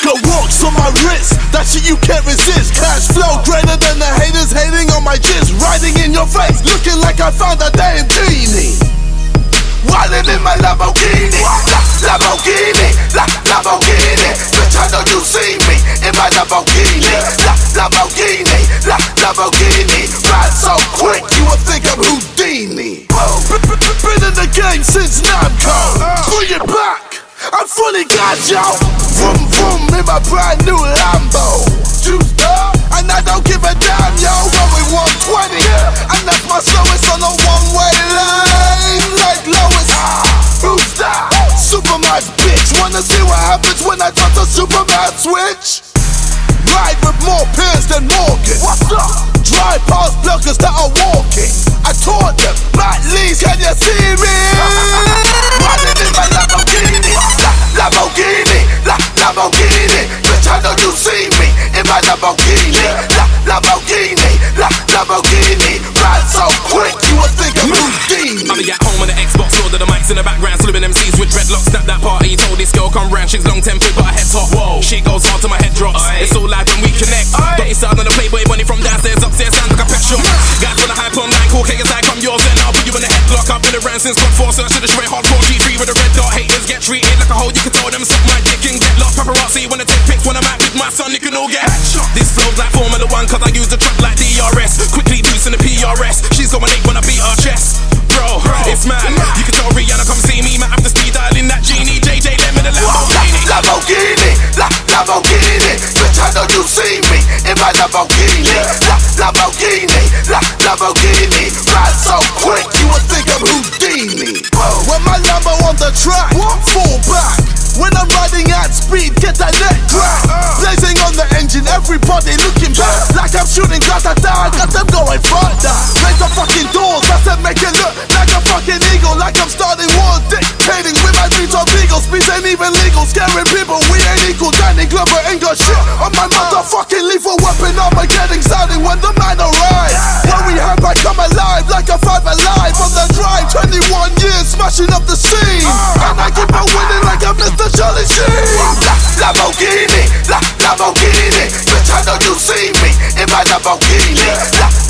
Got walks on my wrist, that shit you can't resist. Cash flow greater than the haters hating on my jizz. Riding in your face, looking like I found a damn genie. Riding in my Lamborghini, La Lamborghini, La Lamborghini. Bitch, I know you see me in my Lamborghini, La Lamborghini, La Lamborghini. Ride so quick, you would think I'm fully got yo. Vroom vroom in my brand new Lambo. And I don't give a damn, yo. Going 120, and that's my slowest on a one-way lane. Like Lois, who's that? Superman's bitch. Wanna see what happens when I touch the Superman switch? Ride with more peers than Morgan. What's up? Drive told this girl come round, she's long tempered but her head top. Whoa, she goes hard till my head drops. It's all live when we connect. Got it started on the Playboy bunny from downstairs, upstairs, sounds like a pet shop. Guys wanna hype online, cool KSI, come yours, and I'll put you in the headlock. I've been around since CoD 4, search to the shred, hardcore G3 with a red dot. Haters get treated like a hoe, you can tell them suck my dick and get lost. Paparazzi wanna take pics when I'm out with my son, you can all get shot. This flow's like Formula One, cause I use the truck like DRS. Quickly boosting the PRS. She's going eight when I beat her chest. Bro, it's mad. You can tell Rihanna come see me, might Lamborghini. La, Lamborghini. Bitch, I know you see me in my Lamborghini, La, Lamborghini, La, Lamborghini. Ride so quick, you would think I'm Houdini. Whoa. When my Lambo on the track, fall back. When I'm riding at speed, get that neck crack. Uh. Blazing on the engine, everybody looking back. Like I'm shooting glass at I got them going further. Raise the fucking doors, I said make it look like a fucking eagle. Like I'm starting beats. Speeds ain't even legal, scaring people, we ain't equal. Danny Glover ain't got shit on my motherfucking lethal weapon. Armageddon sounding when the man arrives. When we have I come alive like a five alive on the drive. 21 years smashing up the scene. And I keep on winning like I'm Mr. Charlie Sheen. La, Lamborghini, La, Lamborghini. Bitch, I know you see me in my Lamborghini. La.